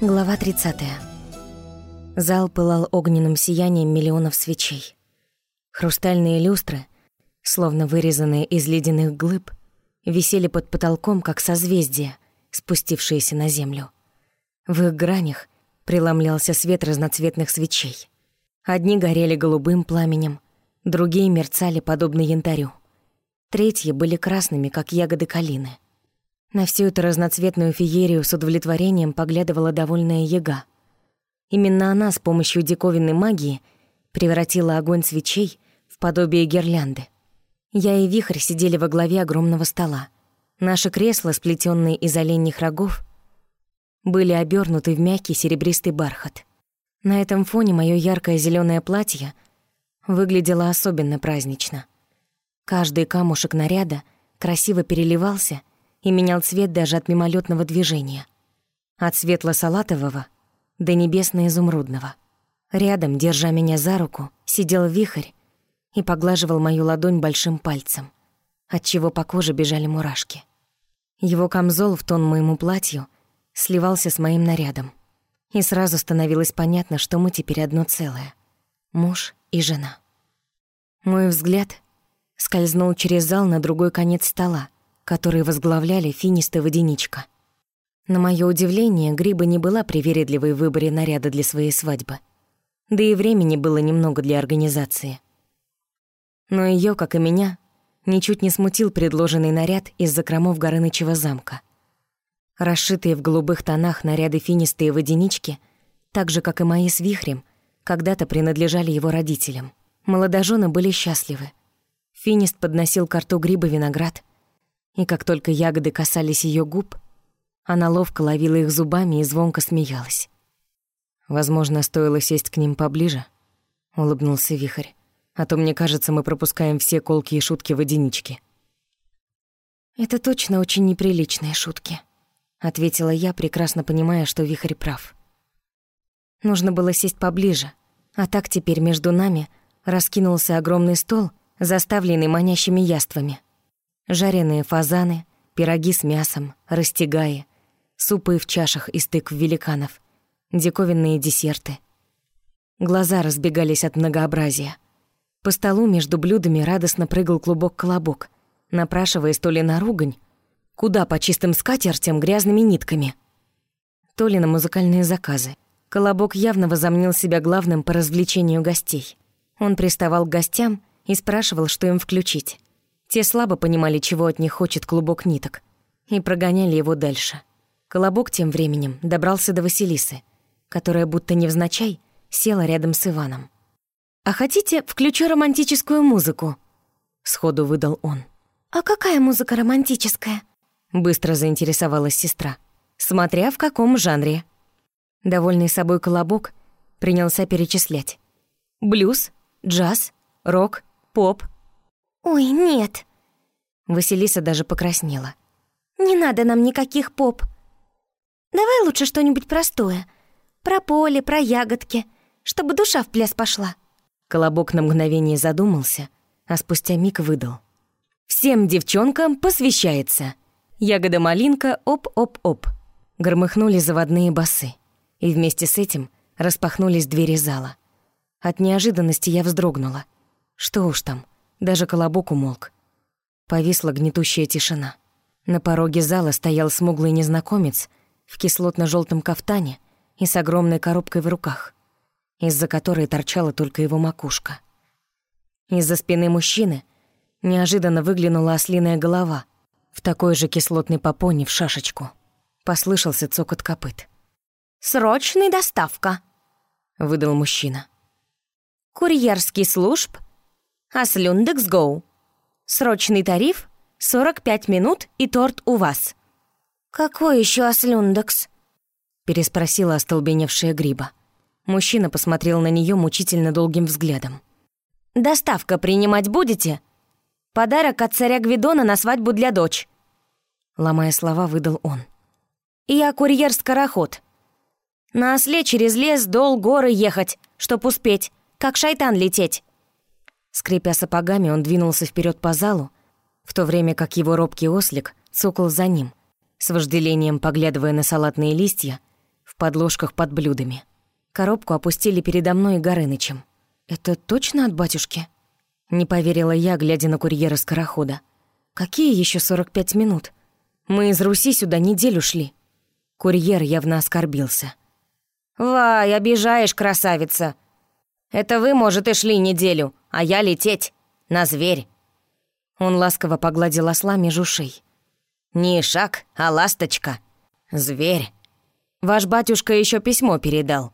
Глава 30. Зал пылал огненным сиянием миллионов свечей. Хрустальные люстры, словно вырезанные из ледяных глыб, висели под потолком, как созвездия, спустившиеся на землю. В их гранях преломлялся свет разноцветных свечей. Одни горели голубым пламенем, другие мерцали подобно янтарю. Третьи были красными, как ягоды калины. На всю эту разноцветную феерию с удовлетворением поглядывала довольная яга. Именно она с помощью диковинной магии превратила огонь свечей в подобие гирлянды. Я и Вихрь сидели во главе огромного стола. Наши кресла, сплетенные из оленьих рогов, были обернуты в мягкий серебристый бархат. На этом фоне мое яркое зеленое платье выглядело особенно празднично — Каждый камушек наряда красиво переливался и менял цвет даже от мимолетного движения. От светло-салатового до небесно-изумрудного. Рядом, держа меня за руку, сидел вихрь и поглаживал мою ладонь большим пальцем, отчего по коже бежали мурашки. Его камзол в тон моему платью сливался с моим нарядом. И сразу становилось понятно, что мы теперь одно целое — муж и жена. Мой взгляд скользнул через зал на другой конец стола, который возглавляли Финист и Водяничка. На моё удивление, Гриба не была привередливой в выборе наряда для своей свадьбы. Да и времени было немного для организации. Но её, как и меня, ничуть не смутил предложенный наряд из закромов Горынычева замка. Расшитые в голубых тонах наряды Финиста и Водянички, так же, как и мои с Вихрем, когда-то принадлежали его родителям. Молодожены были счастливы. Финист подносил к рту грибы виноград, и как только ягоды касались ее губ, она ловко ловила их зубами и звонко смеялась. «Возможно, стоило сесть к ним поближе», — улыбнулся Вихрь. «А то, мне кажется, мы пропускаем все колки и шутки в одиничке». «Это точно очень неприличные шутки», — ответила я, прекрасно понимая, что Вихрь прав. Нужно было сесть поближе, а так теперь между нами раскинулся огромный стол, заставленный манящими яствами. Жареные фазаны, пироги с мясом, растягаи, супы в чашах из тыкв великанов, диковинные десерты. Глаза разбегались от многообразия. По столу между блюдами радостно прыгал клубок-колобок, напрашиваясь то ли на ругань, куда по чистым скатертям грязными нитками, то ли на музыкальные заказы. Колобок явно возомнил себя главным по развлечению гостей. Он приставал к гостям и спрашивал, что им включить. Те слабо понимали, чего от них хочет клубок ниток, и прогоняли его дальше. Колобок тем временем добрался до Василисы, которая будто невзначай села рядом с Иваном. «А хотите, включу романтическую музыку?» — сходу выдал он. «А какая музыка романтическая?» — быстро заинтересовалась сестра. «Смотря в каком жанре». Довольный собой Колобок принялся перечислять. «Блюз, джаз, рок, поп». «Ой, нет». Василиса даже покраснела. «Не надо нам никаких поп. Давай лучше что-нибудь простое. Про поле, про ягодки, чтобы душа в пляс пошла». Колобок на мгновение задумался, а спустя миг выдал. «Всем девчонкам посвящается. Ягода-малинка, оп-оп-оп». Громыхнули заводные басы, и вместе с этим распахнулись двери зала. От неожиданности я вздрогнула — что уж там, даже колобок умолк. Повисла гнетущая тишина. На пороге зала стоял смуглый незнакомец в кислотно желтом кафтане и с огромной коробкой в руках, из-за которой торчала только его макушка. Из-за спины мужчины неожиданно выглянула ослиная голова в такой же кислотной попоне в шашечку. Послышался цокот копыт. «Срочный доставка», — выдал мужчина. «Курьерский служб Аслюндекс Гоу. Срочный тариф — 45 минут и торт у вас». «Какой еще Аслюндекс?» — переспросила остолбеневшая Гриба. Мужчина посмотрел на нее мучительно долгим взглядом. «Доставка принимать будете? Подарок от царя Гвидона на свадьбу для дочь». Ломая слова, выдал он. «Я курьер-скороход. На осле через лес, дол, горы ехать, чтоб успеть, как шайтан лететь. Скрипя сапогами, он двинулся вперед по залу, в то время как его робкий ослик цокал за ним, с вожделением поглядывая на салатные листья в подложках под блюдами. Коробку опустили передо мной и Горынычем. «Это точно от батюшки?» Не поверила я, глядя на курьера скорохода. «Какие еще 45 минут? Мы из Руси сюда неделю шли». Курьер явно оскорбился. «Вай, обижаешь, красавица! Это вы, может, и шли неделю, а я лететь. На зверь!» Он ласково погладил осла меж ушей. «Не шаг, а ласточка. Зверь. Ваш батюшка еще письмо передал».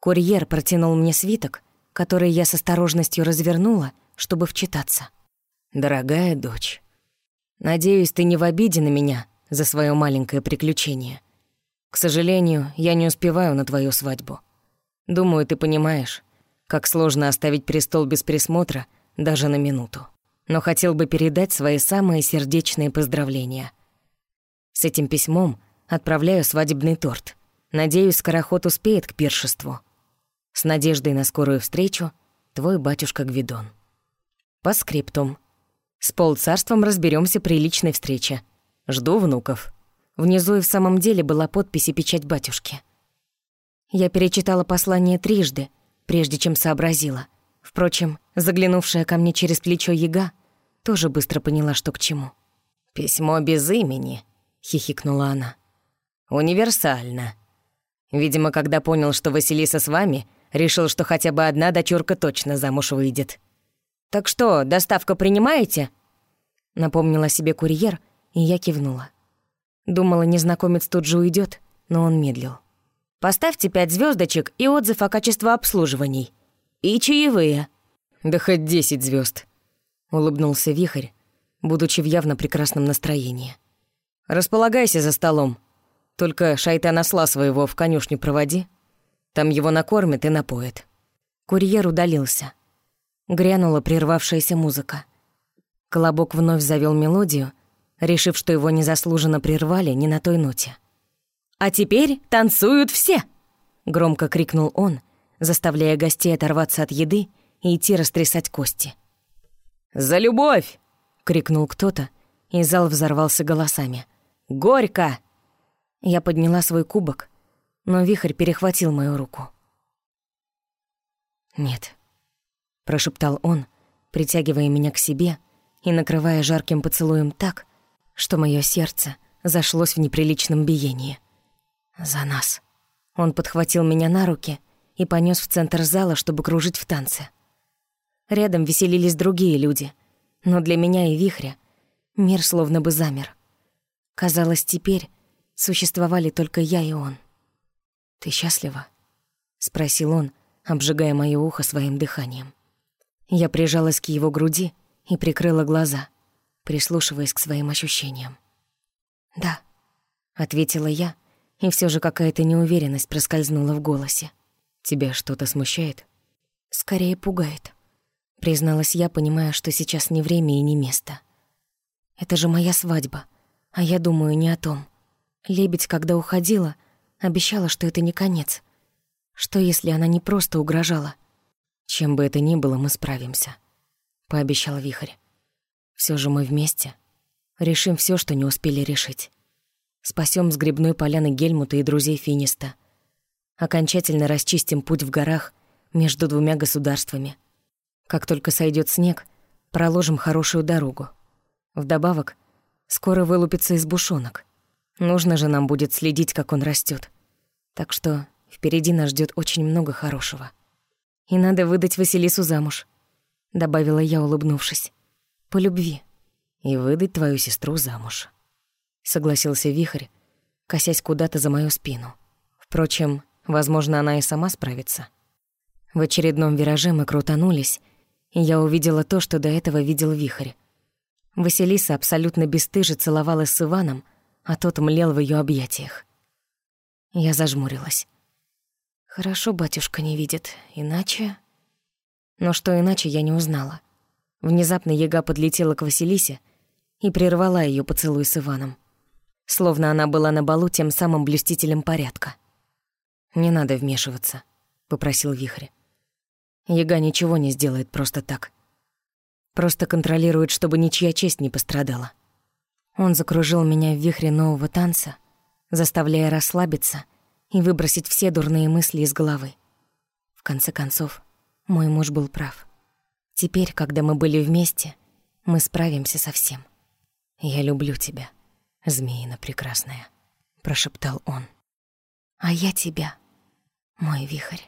Курьер протянул мне свиток, который я с осторожностью развернула, чтобы вчитаться. «Дорогая дочь, надеюсь, ты не в обиде на меня за свое маленькое приключение. К сожалению, я не успеваю на твою свадьбу. Думаю, ты понимаешь, как сложно оставить престол без присмотра даже на минуту. Но хотел бы передать свои самые сердечные поздравления. С этим письмом отправляю свадебный торт. Надеюсь, скороход успеет к пиршеству. С надеждой на скорую встречу, твой батюшка Гвидон. По скриптум. С полцарством разберемся при личной встрече. Жду внуков. Внизу и в самом деле была подпись и печать батюшки. Я перечитала послание трижды, прежде чем сообразила. Впрочем, заглянувшая ко мне через плечо яга тоже быстро поняла, что к чему. «Письмо без имени», — хихикнула она. «Универсально. Видимо, когда понял, что Василиса с вами, решил, что хотя бы одна дочурка точно замуж выйдет. Так что, доставка принимаете?» Напомнила себе курьер, и я кивнула. Думала, незнакомец тут же уйдет, но он медлил. «Поставьте пять звездочек и отзыв о качестве обслуживаний. И чаевые». «Да хоть десять звезд, улыбнулся Вихрь, будучи в явно прекрасном настроении. «Располагайся за столом. Только шайтана осла своего в конюшню проводи. Там его накормят и напоят». Курьер удалился. Грянула прервавшаяся музыка. Колобок вновь завел мелодию — решив, что его незаслуженно прервали не на той ноте. «А теперь танцуют все!» — громко крикнул он, заставляя гостей оторваться от еды и идти растрясать кости. «За любовь!» — крикнул кто-то, и зал взорвался голосами. «Горько!» Я подняла свой кубок, но вихрь перехватил мою руку. «Нет», — прошептал он, притягивая меня к себе и накрывая жарким поцелуем так, что мое сердце зашлось в неприличном биении. За нас. Он подхватил меня на руки и понес в центр зала, чтобы кружить в танце. Рядом веселились другие люди, но для меня и вихря мир словно бы замер. Казалось, теперь существовали только я и он. «Ты счастлива?» — спросил он, обжигая моё ухо своим дыханием. Я прижалась к его груди и прикрыла глаза — прислушиваясь к своим ощущениям. «Да», — ответила я, и все же какая-то неуверенность проскользнула в голосе. «Тебя что-то смущает?» «Скорее пугает», — призналась я, понимая, что сейчас не время и не место. «Это же моя свадьба, а я думаю не о том. Лебедь, когда уходила, обещала, что это не конец. Что, если она не просто угрожала?» «Чем бы это ни было, мы справимся», — пообещал Вихрь. Все же мы вместе. Решим все, что не успели решить. Спасем с грибной поляны Гельмута и друзей Финиста. Окончательно расчистим путь в горах между двумя государствами. Как только сойдет снег, проложим хорошую дорогу. Вдобавок, скоро вылупится из бушонок. Нужно же нам будет следить, как он растет. Так что впереди нас ждет очень много хорошего. И надо выдать Василису замуж, добавила я, улыбнувшись. По любви. И выдать твою сестру замуж. Согласился Вихрь, косясь куда-то за мою спину. Впрочем, возможно, она и сама справится. В очередном вираже мы крутанулись, и я увидела то, что до этого видел Вихрь. Василиса абсолютно бесстыже целовалась с Иваном, а тот млел в ее объятиях. Я зажмурилась. Хорошо батюшка не видит, иначе... Но что иначе, я не узнала. Внезапно яга подлетела к Василисе и прервала ее поцелуй с Иваном. Словно она была на балу тем самым блюстителем порядка. «Не надо вмешиваться», — попросил Вихрь. «Яга ничего не сделает просто так. Просто контролирует, чтобы ничья честь не пострадала». Он закружил меня в вихре нового танца, заставляя расслабиться и выбросить все дурные мысли из головы. В конце концов, мой муж был прав. Теперь, когда мы были вместе, мы справимся со всем. «Я люблю тебя, змеина прекрасная», — прошептал он. «А я тебя, мой вихрь».